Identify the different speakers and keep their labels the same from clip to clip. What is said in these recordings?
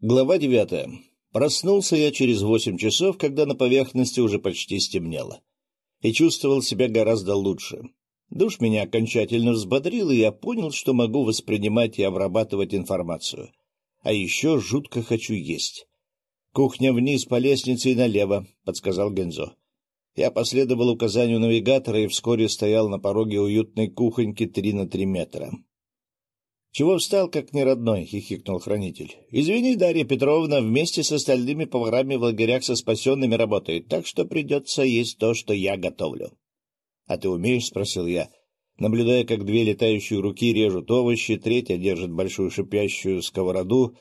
Speaker 1: Глава девятая. Проснулся я через восемь часов, когда на поверхности уже почти стемнело. И чувствовал себя гораздо лучше. Душ меня окончательно взбодрил, и я понял, что могу воспринимать и обрабатывать информацию. А еще жутко хочу есть. «Кухня вниз по лестнице и налево», — подсказал Гензо. Я последовал указанию навигатора и вскоре стоял на пороге уютной кухоньки три на три метра. — Чего встал, как неродной? — хихикнул хранитель. — Извини, Дарья Петровна вместе с остальными поварами в лагерях со спасенными работает, так что придется есть то, что я готовлю. — А ты умеешь? — спросил я, наблюдая, как две летающие руки режут овощи, третья держит большую шипящую сковороду,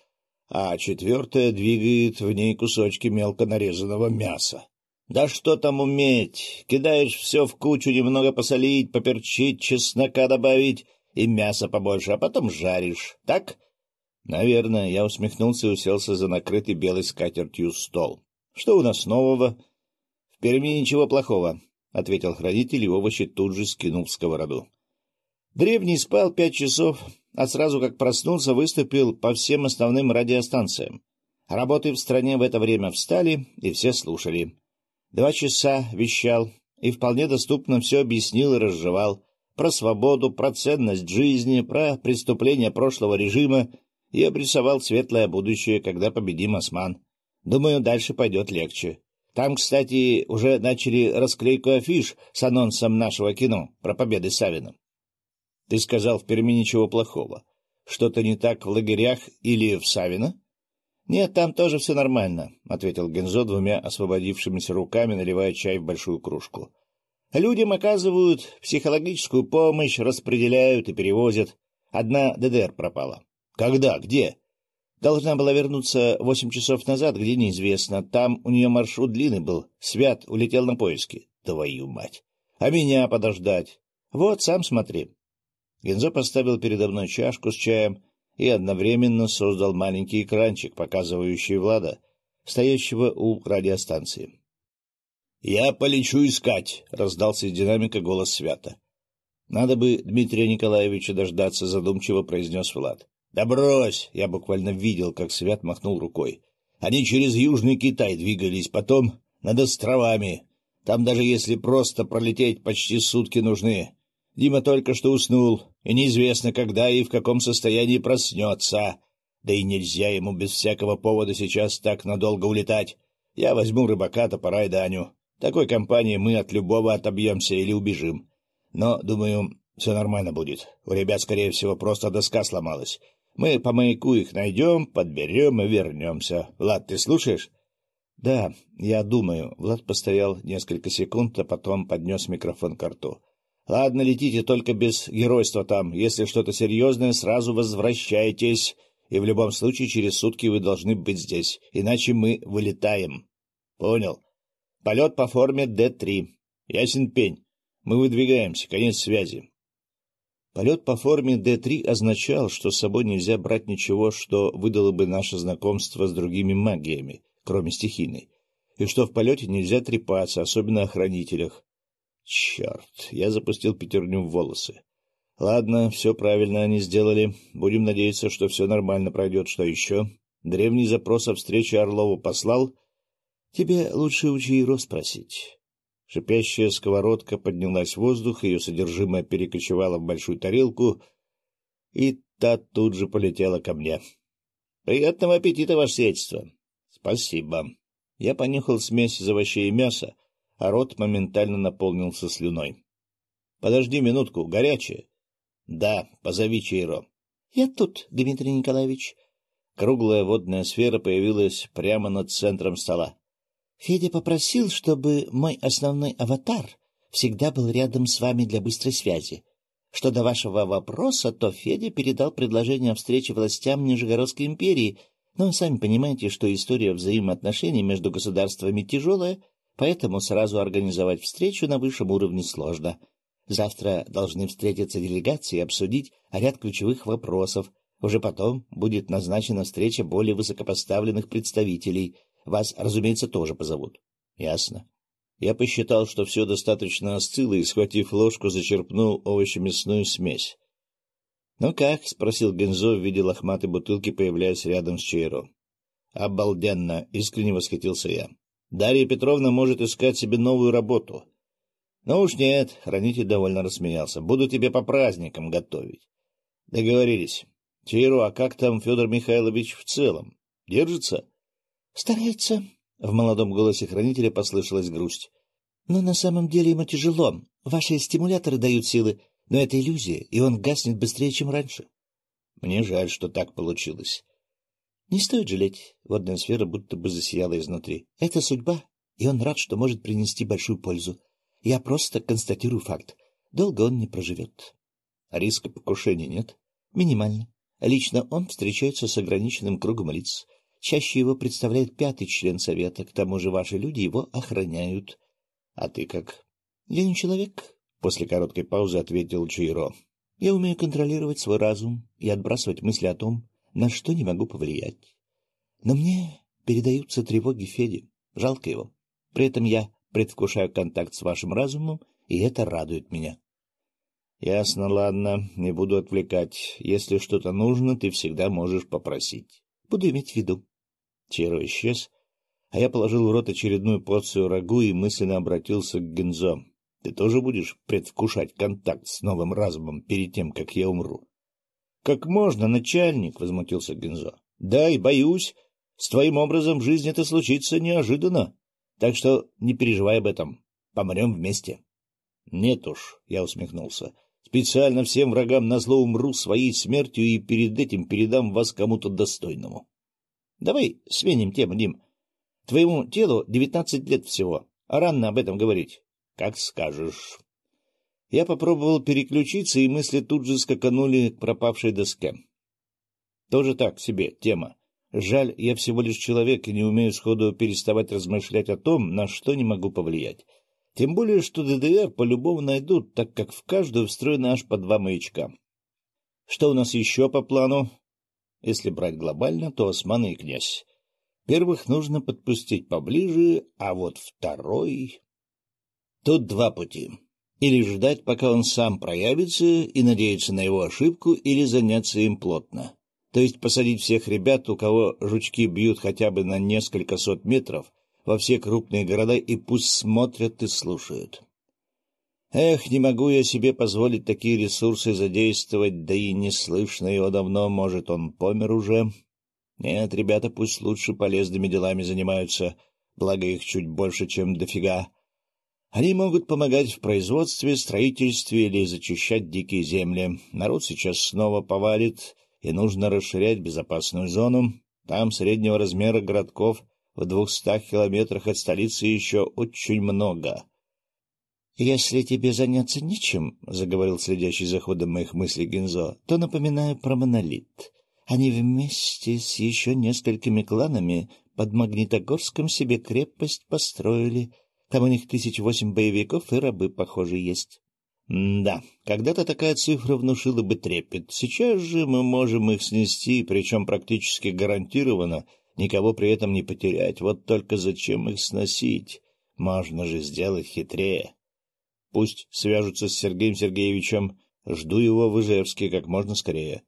Speaker 1: а четвертая двигает в ней кусочки мелко нарезанного мяса. — Да что там уметь? Кидаешь все в кучу, немного посолить, поперчить, чеснока добавить и мясо побольше, а потом жаришь, так? — Наверное, я усмехнулся и уселся за накрытый белой скатертью стол. — Что у нас нового? — В Перми ничего плохого, — ответил хранитель, и овощи тут же скинул в сковороду. Древний спал пять часов, а сразу как проснулся, выступил по всем основным радиостанциям. Работы в стране в это время встали, и все слушали. Два часа вещал, и вполне доступно все объяснил и разжевал про свободу, про ценность жизни, про преступления прошлого режима и обрисовал светлое будущее, когда победим осман. Думаю, дальше пойдет легче. Там, кстати, уже начали расклейку афиш с анонсом нашего кино про победы Савина. Ты сказал в Перми ничего плохого. Что-то не так в лагерях или в Савино? — Нет, там тоже все нормально, — ответил Гензо двумя освободившимися руками, наливая чай в большую кружку. Людям оказывают психологическую помощь, распределяют и перевозят. Одна ДДР пропала. Когда? Где? Должна была вернуться восемь часов назад, где неизвестно. Там у нее маршрут длинный был. Свят улетел на поиски. Твою мать! А меня подождать? Вот, сам смотри. Гензо поставил передо мной чашку с чаем и одновременно создал маленький экранчик, показывающий Влада, стоящего у радиостанции. «Я полечу искать», — раздался из динамика голос Свята. «Надо бы Дмитрия Николаевича дождаться», — задумчиво произнес Влад. «Да брось!» — я буквально видел, как Свят махнул рукой. «Они через Южный Китай двигались, потом над островами. Там даже если просто пролететь, почти сутки нужны. Дима только что уснул, и неизвестно, когда и в каком состоянии проснется. Да и нельзя ему без всякого повода сейчас так надолго улетать. Я возьму рыбака, топора и Даню. Такой компании мы от любого отобьемся или убежим. Но, думаю, все нормально будет. У ребят, скорее всего, просто доска сломалась. Мы по маяку их найдем, подберем и вернемся. Влад, ты слушаешь? — Да, я думаю. Влад постоял несколько секунд, а потом поднес микрофон к рту. — Ладно, летите, только без геройства там. Если что-то серьезное, сразу возвращайтесь. И в любом случае через сутки вы должны быть здесь, иначе мы вылетаем. — Понял. Полет по форме Д-3. Ясен пень. Мы выдвигаемся. Конец связи. Полет по форме Д-3 означал, что с собой нельзя брать ничего, что выдало бы наше знакомство с другими магиями, кроме стихийной, и что в полете нельзя трепаться, особенно о хранителях. Черт, я запустил пятерню в волосы. Ладно, все правильно они сделали. Будем надеяться, что все нормально пройдет. Что еще? Древний запрос о встрече Орлову послал — Тебе лучше у Чииро спросить. Шипящая сковородка поднялась в воздух, ее содержимое перекочевало в большую тарелку, и та тут же полетела ко мне. — Приятного аппетита, ваше сиятельство! — Спасибо. Я понюхал смесь из овощей и мяса, а рот моментально наполнился слюной. — Подожди минутку, горячее. — Да, позови Чейро. — Я тут, Дмитрий Николаевич. Круглая водная сфера появилась прямо над центром стола. Федя попросил, чтобы мой основной аватар всегда был рядом с вами для быстрой связи. Что до вашего вопроса, то Федя передал предложение о встрече властям Нижегородской империи, но сами понимаете, что история взаимоотношений между государствами тяжелая, поэтому сразу организовать встречу на высшем уровне сложно. Завтра должны встретиться делегации и обсудить ряд ключевых вопросов. Уже потом будет назначена встреча более высокопоставленных представителей — вас, разумеется, тоже позовут. — Ясно. Я посчитал, что все достаточно остыло, и, схватив ложку, зачерпнул овощемясную смесь. — Ну как? — спросил Гензо в виде лохматой бутылки, появляясь рядом с Чейро. Обалденно! — искренне восхитился я. Дарья Петровна может искать себе новую работу. Ну уж нет, хранитель довольно рассмеялся. Буду тебе по праздникам готовить. Договорились. Чейро, а как там Федор Михайлович в целом? Держится?
Speaker 2: Старается. В молодом голосе хранителя послышалась грусть. Но на самом деле ему тяжело. Ваши стимуляторы дают силы, но это иллюзия, и он гаснет быстрее, чем раньше.
Speaker 1: Мне жаль, что так получилось.
Speaker 2: Не стоит жалеть. Водная сфера будто бы засияла изнутри. Это судьба, и он рад, что может принести большую пользу. Я просто констатирую факт. Долго он не проживет.
Speaker 1: Риска покушения нет?
Speaker 2: Минимально. Лично он встречается с ограниченным кругом лиц. Чаще его представляет пятый член совета, к тому же ваши люди его охраняют.
Speaker 1: — А ты как?
Speaker 2: — Я не человек, — после короткой паузы ответил Чиро. — Я умею контролировать свой разум и отбрасывать мысли о том, на что не могу повлиять. Но мне передаются тревоги Феди. Жалко его. При этом я предвкушаю контакт с вашим разумом, и это радует меня.
Speaker 1: — Ясно, ладно, не буду отвлекать. Если что-то нужно, ты всегда можешь попросить.
Speaker 2: — Буду иметь в виду.
Speaker 1: Черо исчез, а я положил в рот очередную порцию рагу и мысленно обратился к Гензо. — Ты тоже будешь предвкушать контакт с новым разумом перед тем, как я умру? Как можно, начальник? — возмутился Гензо. — Да, и боюсь. С твоим образом жизни это случится неожиданно. Так что не переживай об этом. Помрем вместе. — Нет уж, — я усмехнулся. — Специально всем врагам назло умру своей смертью и перед этим передам вас кому-то достойному. — Давай сменим тему, Дим. Твоему телу девятнадцать лет всего, а рано об этом говорить. — Как скажешь. Я попробовал переключиться, и мысли тут же скаканули к пропавшей доске. Тоже так себе тема. Жаль, я всего лишь человек и не умею сходу переставать размышлять о том, на что не могу повлиять. Тем более, что ДДР по-любому найдут, так как в каждую встроены аж по два маячка. Что у нас еще по плану? Если брать глобально, то османы и князь. Первых нужно подпустить поближе, а вот второй... Тут два пути. Или ждать, пока он сам проявится, и надеяться на его ошибку, или заняться им плотно. То есть посадить всех ребят, у кого жучки бьют хотя бы на несколько сот метров, во все крупные города, и пусть смотрят и слушают. Эх, не могу я себе позволить такие ресурсы задействовать, да и не слышно его давно, может, он помер уже. Нет, ребята пусть лучше полезными делами занимаются, благо их чуть больше, чем дофига. Они могут помогать в производстве, строительстве или зачищать дикие земли. Народ сейчас снова повалит, и нужно расширять безопасную зону. Там среднего размера городков в двухстах километрах от столицы еще очень много.
Speaker 2: — Если тебе заняться нечем, — заговорил следящий за ходом моих мыслей Гензо, — то напоминаю про монолит. Они вместе с еще несколькими кланами под Магнитогорском себе крепость построили — там у них тысяч восемь боевиков и рабы, похоже, есть.
Speaker 1: Да, когда-то такая цифра внушила бы трепет. Сейчас же мы можем их снести, причем практически гарантированно, никого при этом не потерять. Вот только зачем их сносить? Можно же сделать хитрее. Пусть свяжутся с Сергеем Сергеевичем. Жду его в Ижевске как можно скорее.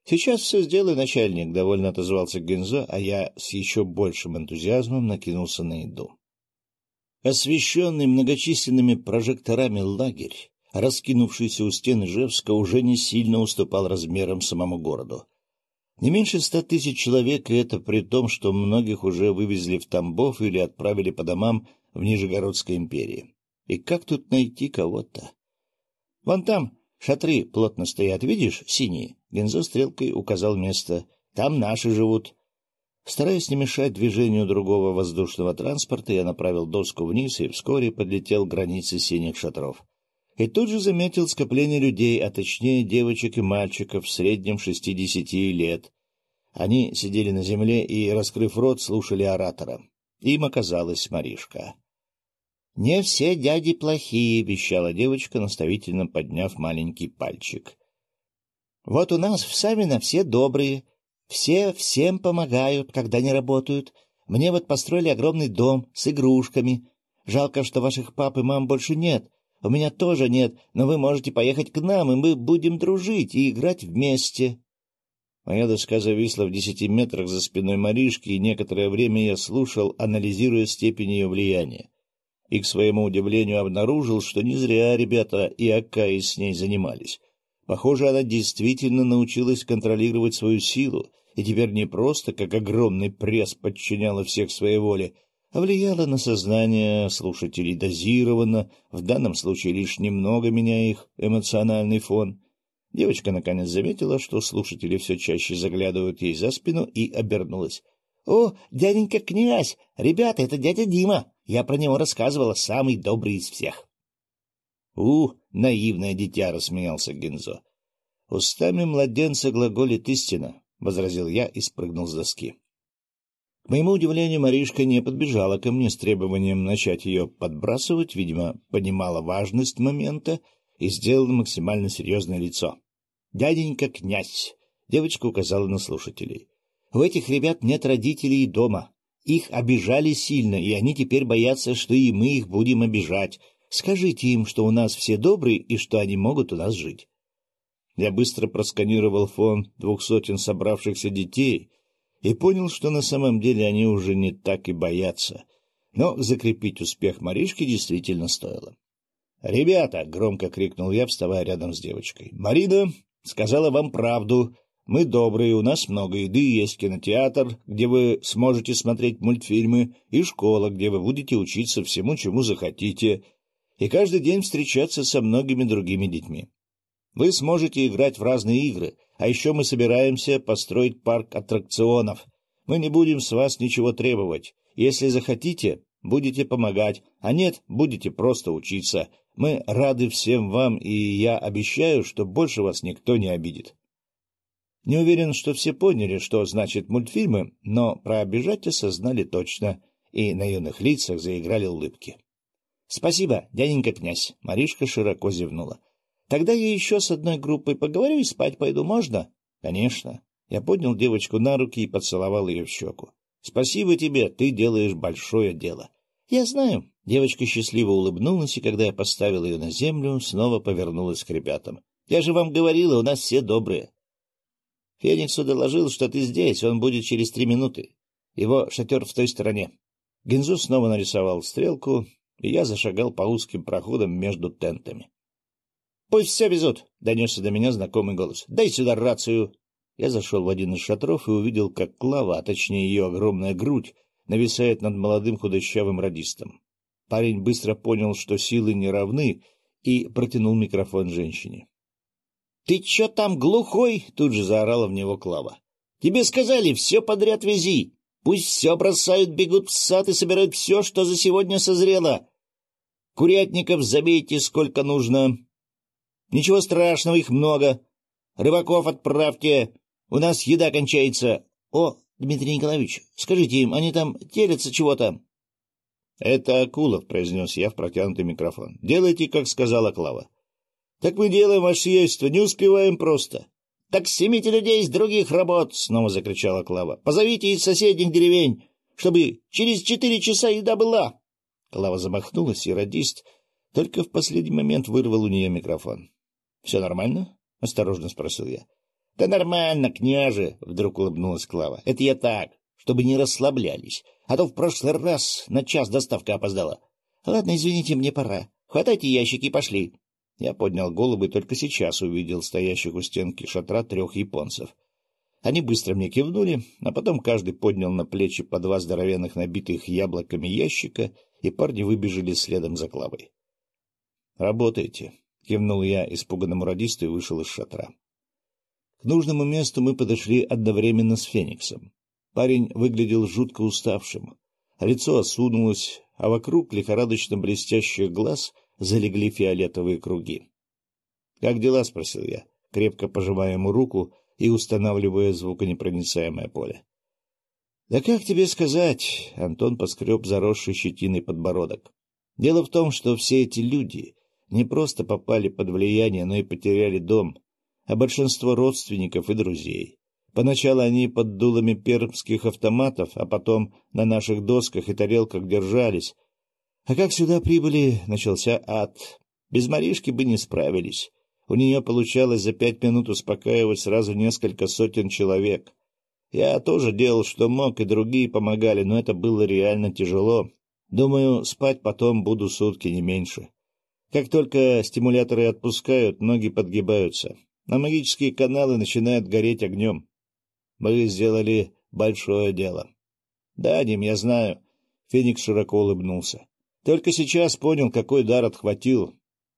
Speaker 1: — Сейчас все сделаю, начальник, — довольно отозвался Гензо, а я с еще большим энтузиазмом накинулся на еду. Освещенный многочисленными прожекторами лагерь, раскинувшийся у стен Ижевска, уже не сильно уступал размерам самому городу. Не меньше ста тысяч человек, и это при том, что многих уже вывезли в Тамбов или отправили по домам в Нижегородской империи. И как тут найти кого-то? Вон там шатры плотно стоят, видишь, синие? Гензо стрелкой указал место. Там наши живут. Стараясь не мешать движению другого воздушного транспорта, я направил доску вниз и вскоре подлетел к границе синих шатров. И тут же заметил скопление людей, а точнее девочек и мальчиков в среднем шестидесяти лет. Они сидели на земле и, раскрыв рот, слушали оратора. Им оказалась Маришка. — Не все дяди плохие, — вещала девочка, наставительно подняв маленький пальчик. — Вот у нас в Савино все добрые, все всем помогают, когда не работают. Мне вот построили огромный дом с игрушками. Жалко, что ваших пап и мам больше нет. У меня тоже нет, но вы можете поехать к нам, и мы будем дружить и играть вместе. Моя доска зависла в десяти метрах за спиной Маришки, и некоторое время я слушал, анализируя степень ее влияния. И, к своему удивлению, обнаружил, что не зря ребята и Акаи с ней занимались. Похоже, она действительно научилась контролировать свою силу, и теперь не просто, как огромный пресс, подчиняла всех своей воле, влияла на сознание слушателей дозированно, в данном случае лишь немного меняя их эмоциональный фон. Девочка наконец заметила, что слушатели все чаще заглядывают ей за спину, и обернулась. — О, дяденька князь! Ребята, это дядя Дима! Я про него рассказывала, самый добрый из всех. — У, наивное дитя! — рассмеялся Гензо. — Устами младенца глаголит истина, — возразил я и спрыгнул с доски. Моему удивлению, Маришка не подбежала ко мне с требованием начать ее подбрасывать, видимо, понимала важность момента и сделала максимально серьезное лицо. — Дяденька князь! — девочка указала на слушателей. — У этих ребят нет родителей дома. Их обижали сильно, и они теперь боятся, что и мы их будем обижать. Скажите им, что у нас все добрые и что они могут у нас жить. Я быстро просканировал фон двух сотен собравшихся детей и понял, что на самом деле они уже не так и боятся. Но закрепить успех Маришки действительно стоило. «Ребята!» — громко крикнул я, вставая рядом с девочкой. «Марина сказала вам правду. Мы добрые, у нас много еды, есть кинотеатр, где вы сможете смотреть мультфильмы, и школа, где вы будете учиться всему, чему захотите, и каждый день встречаться со многими другими детьми. Вы сможете играть в разные игры, а еще мы собираемся построить парк аттракционов. Мы не будем с вас ничего требовать. Если захотите, будете помогать, а нет, будете просто учиться. Мы рады всем вам, и я обещаю, что больше вас никто не обидит. Не уверен, что все поняли, что значит мультфильмы, но про обижать осознали точно, и на юных лицах заиграли улыбки. — Спасибо, дяденька князь, — Маришка широко зевнула. — Тогда я еще с одной группой поговорю и спать пойду, можно? — Конечно. Я поднял девочку на руки и поцеловал ее в щеку. — Спасибо тебе, ты делаешь большое дело. — Я знаю. Девочка счастливо улыбнулась, и когда я поставил ее на землю, снова повернулась к ребятам. — Я же вам говорила, у нас все добрые. Фениксу доложил, что ты здесь, он будет через три минуты. Его шатер в той стороне. Гензу снова нарисовал стрелку, и я зашагал по узким проходам между тентами. — Пусть все везут! — донесся до меня знакомый голос. — Дай сюда рацию! Я зашел в один из шатров и увидел, как Клава, а точнее ее огромная грудь, нависает над молодым худощавым радистом. Парень быстро понял, что силы не равны, и протянул микрофон женщине. — Ты чё там, глухой? — тут же заорала в него Клава. — Тебе сказали, все подряд вези. Пусть все бросают, бегут в сад и собирают все, что за сегодня созрело. Курятников забейте сколько нужно. Ничего страшного, их много. Рыбаков отправьте. У нас еда кончается. О, Дмитрий Николаевич, скажите им, они там телятся чего-то. — Это Акулов, — произнес я в протянутый микрофон. — Делайте, как сказала Клава. — Так мы делаем, ваше сиятельство, не успеваем просто. — Так снимите людей из других работ! — снова закричала Клава. — Позовите из соседних деревень, чтобы через четыре часа еда была. Клава замахнулась, и радист только в последний момент вырвал у нее микрофон. — Все нормально? — осторожно спросил я. — Да нормально, княже! — вдруг улыбнулась Клава. — Это я так, чтобы не расслаблялись, а то в прошлый раз на час доставка опоздала. — Ладно, извините, мне пора. Хватайте ящики и пошли. Я поднял голову и только сейчас увидел стоящих у стенки шатра трех японцев. Они быстро мне кивнули, а потом каждый поднял на плечи по два здоровенных набитых яблоками ящика, и парни выбежали следом за Клавой. — Работайте, — кивнул я испуганному радисту и вышел из шатра. К нужному месту мы подошли одновременно с Фениксом. Парень выглядел жутко уставшим. Лицо осунулось, а вокруг лихорадочно блестящих глаз залегли фиолетовые круги. — Как дела? — спросил я, крепко пожимая ему руку и устанавливая звуконепроницаемое поле. — Да как тебе сказать? — Антон поскреб заросший щетиной подбородок. — Дело в том, что все эти люди не просто попали под влияние, но и потеряли дом, а большинство родственников и друзей. Поначалу они под дулами пермских автоматов, а потом на наших досках и тарелках держались, а как сюда прибыли, начался ад. Без Маришки бы не справились. У нее получалось за пять минут успокаивать сразу несколько сотен человек. Я тоже делал, что мог, и другие помогали, но это было реально тяжело. Думаю, спать потом буду сутки, не меньше. Как только стимуляторы отпускают, ноги подгибаются, а магические каналы начинают гореть огнем. Мы сделали большое дело. — Да, Дим, я знаю. Феникс широко улыбнулся. Только сейчас понял, какой дар отхватил.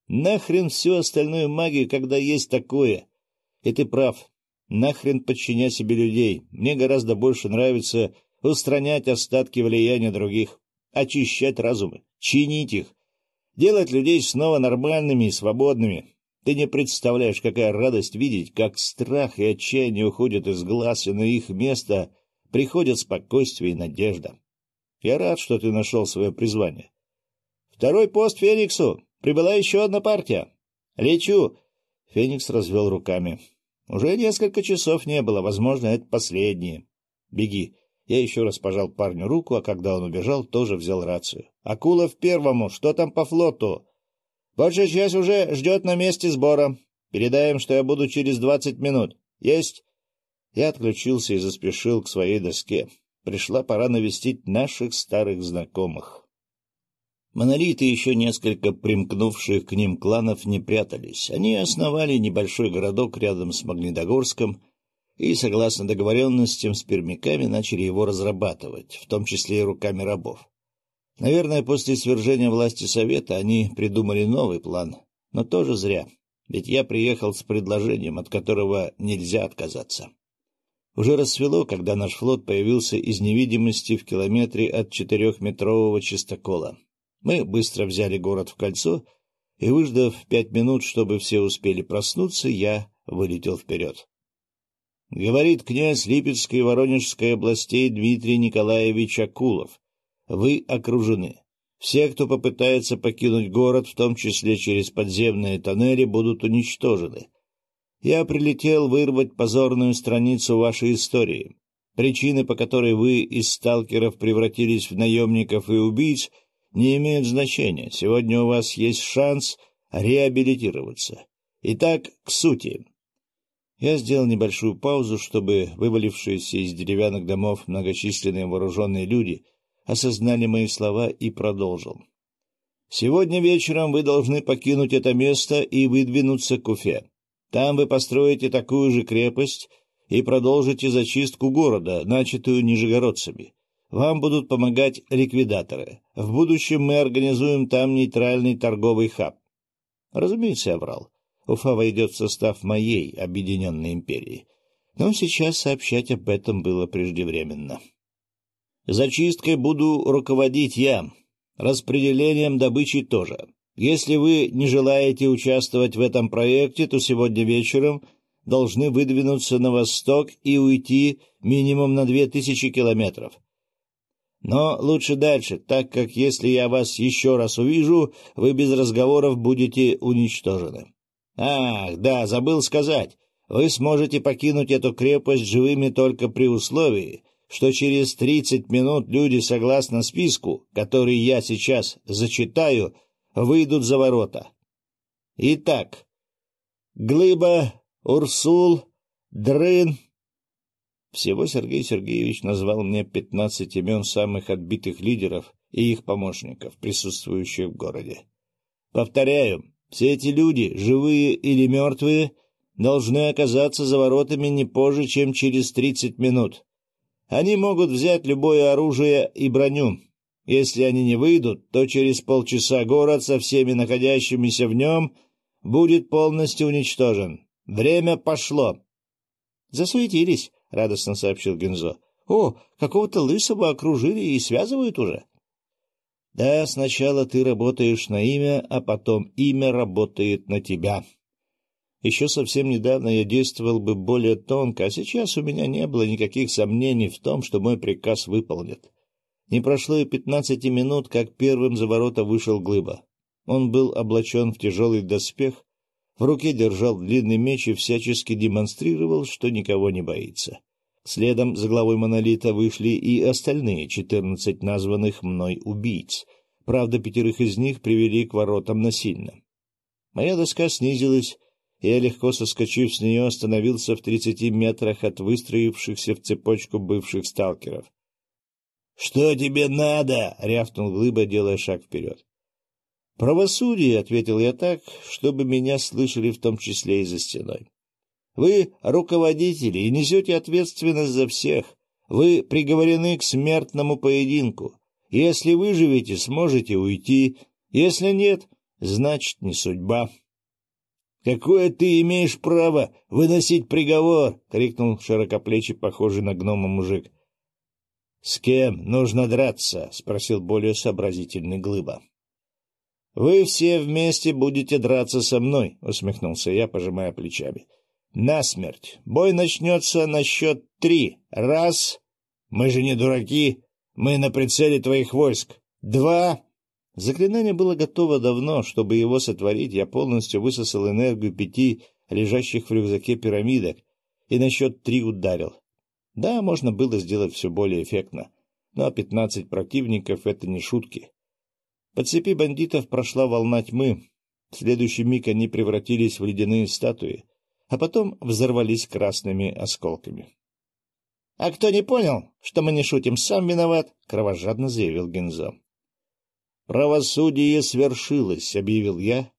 Speaker 1: Нахрен всю остальную магию, когда есть такое? И ты прав. Нахрен подчинять себе людей. Мне гораздо больше нравится устранять остатки влияния других, очищать разумы, чинить их, делать людей снова нормальными и свободными. Ты не представляешь, какая радость видеть, как страх и отчаяние уходят из глаз, и на их место приходят спокойствие и надежда. Я рад, что ты нашел свое призвание. Второй пост Фениксу. Прибыла еще одна партия. Лечу. Феникс развел руками. Уже несколько часов не было. Возможно, это последние. Беги. Я еще раз пожал парню руку, а когда он убежал, тоже взял рацию. «Акула в первому. Что там по флоту?» «Большая часть уже ждет на месте сбора. Передаем, что я буду через двадцать минут. Есть?» Я отключился и заспешил к своей доске. Пришла пора навестить наших старых знакомых. Монолиты и еще несколько примкнувших к ним кланов не прятались. Они основали небольшой городок рядом с Магнитогорском и, согласно договоренностям с пермяками, начали его разрабатывать, в том числе и руками рабов. Наверное, после свержения власти Совета они придумали новый план, но тоже зря, ведь я приехал с предложением, от которого нельзя отказаться. Уже рассвело, когда наш флот появился из невидимости в километре от четырехметрового чистокола. Мы быстро взяли город в кольцо, и, выждав пять минут, чтобы все успели проснуться, я вылетел вперед. Говорит князь Липецкой и Воронежской областей Дмитрий Николаевич Акулов. Вы окружены. Все, кто попытается покинуть город, в том числе через подземные тоннели, будут уничтожены. Я прилетел вырвать позорную страницу вашей истории. Причины, по которой вы из сталкеров превратились в наемников и убийц — не имеют значения. Сегодня у вас есть шанс реабилитироваться. Итак, к сути. Я сделал небольшую паузу, чтобы вывалившиеся из деревянных домов многочисленные вооруженные люди осознали мои слова и продолжил. Сегодня вечером вы должны покинуть это место и выдвинуться к Уфе. Там вы построите такую же крепость и продолжите зачистку города, начатую нижегородцами. Вам будут помогать ликвидаторы. В будущем мы организуем там нейтральный торговый хаб. Разумеется, я врал. Уфа войдет в состав моей объединенной империи. Но сейчас сообщать об этом было преждевременно. Зачисткой буду руководить я. Распределением добычи тоже. Если вы не желаете участвовать в этом проекте, то сегодня вечером должны выдвинуться на восток и уйти минимум на две тысячи километров. Но лучше дальше, так как если я вас еще раз увижу, вы без разговоров будете уничтожены. Ах, да, забыл сказать. Вы сможете покинуть эту крепость живыми только при условии, что через тридцать минут люди, согласно списку, который я сейчас зачитаю, выйдут за ворота. Итак, Глыба, Урсул, Дрын, всего Сергей Сергеевич назвал мне пятнадцать имен самых отбитых лидеров и их помощников, присутствующих в городе. Повторяю, все эти люди, живые или мертвые, должны оказаться за воротами не позже, чем через тридцать минут. Они могут взять любое оружие и броню. Если они не выйдут, то через полчаса город со всеми находящимися в нем будет полностью уничтожен. Время пошло. Засуетились. — радостно сообщил Гензо. — О, какого-то лысого окружили и связывают уже. — Да, сначала ты работаешь на имя, а потом имя работает на тебя. Еще совсем недавно я действовал бы более тонко, а сейчас у меня не было никаких сомнений в том, что мой приказ выполнят. Не прошло и пятнадцати минут, как первым за ворота вышел Глыба. Он был облачен в тяжелый доспех, в руке держал длинный меч и всячески демонстрировал, что никого не боится. Следом за главой монолита вышли и остальные четырнадцать названных мной убийц. Правда, пятерых из них привели к воротам насильно. Моя доска снизилась, Я, легко соскочив с нее, остановился в тридцати метрах от выстроившихся в цепочку бывших сталкеров. — Что тебе надо? — рявкнул Глыба, делая шаг вперед. — Правосудие, — ответил я так, чтобы меня слышали в том числе и за стеной. — Вы руководители и несете ответственность за всех. Вы приговорены к смертному поединку. Если выживете, сможете уйти. Если нет, значит, не судьба. — Какое ты имеешь право выносить приговор? — крикнул широкоплечий, похожий на гнома мужик. — С кем нужно драться? — спросил более сообразительный глыба. — Вы все вместе будете драться со мной, — усмехнулся я, пожимая плечами. — Насмерть. Бой начнется на счет три. Раз. Мы же не дураки. Мы на прицеле твоих войск. Два. Заклинание было готово давно. Чтобы его сотворить, я полностью высосал энергию пяти лежащих в рюкзаке пирамидок и на счет три ударил. Да, можно было сделать все более эффектно, но пятнадцать противников — это не шутки. По цепи бандитов прошла волна тьмы. В следующий миг они превратились в ледяные статуи, а потом взорвались красными осколками. — А кто не понял, что мы не шутим, сам виноват, — кровожадно заявил Гензо. «Правосудие свершилось», — объявил я,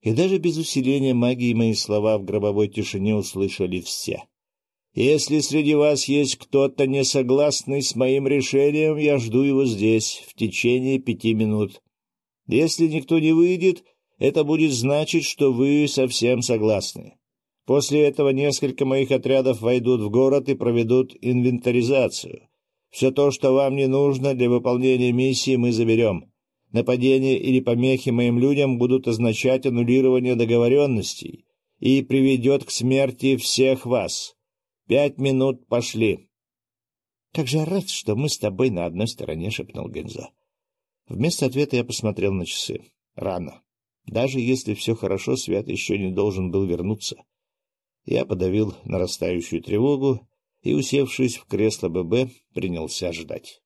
Speaker 1: и даже без усиления магии мои слова в гробовой тишине услышали все. «Если среди вас есть кто-то не согласный с моим решением, я жду его здесь в течение пяти минут. Если никто не выйдет, это будет значить, что вы совсем согласны. После этого несколько моих отрядов войдут в город и проведут инвентаризацию. Все то, что вам не нужно для выполнения миссии, мы заберем». Нападения или помехи моим людям будут означать аннулирование договоренностей и приведет к смерти всех вас. Пять минут пошли. — Как же рад, что мы с тобой на одной стороне, — шепнул Гензо. Вместо ответа я посмотрел на часы. Рано. Даже если все хорошо, Свят еще не должен был вернуться. Я подавил нарастающую тревогу и, усевшись в кресло ББ, принялся ждать.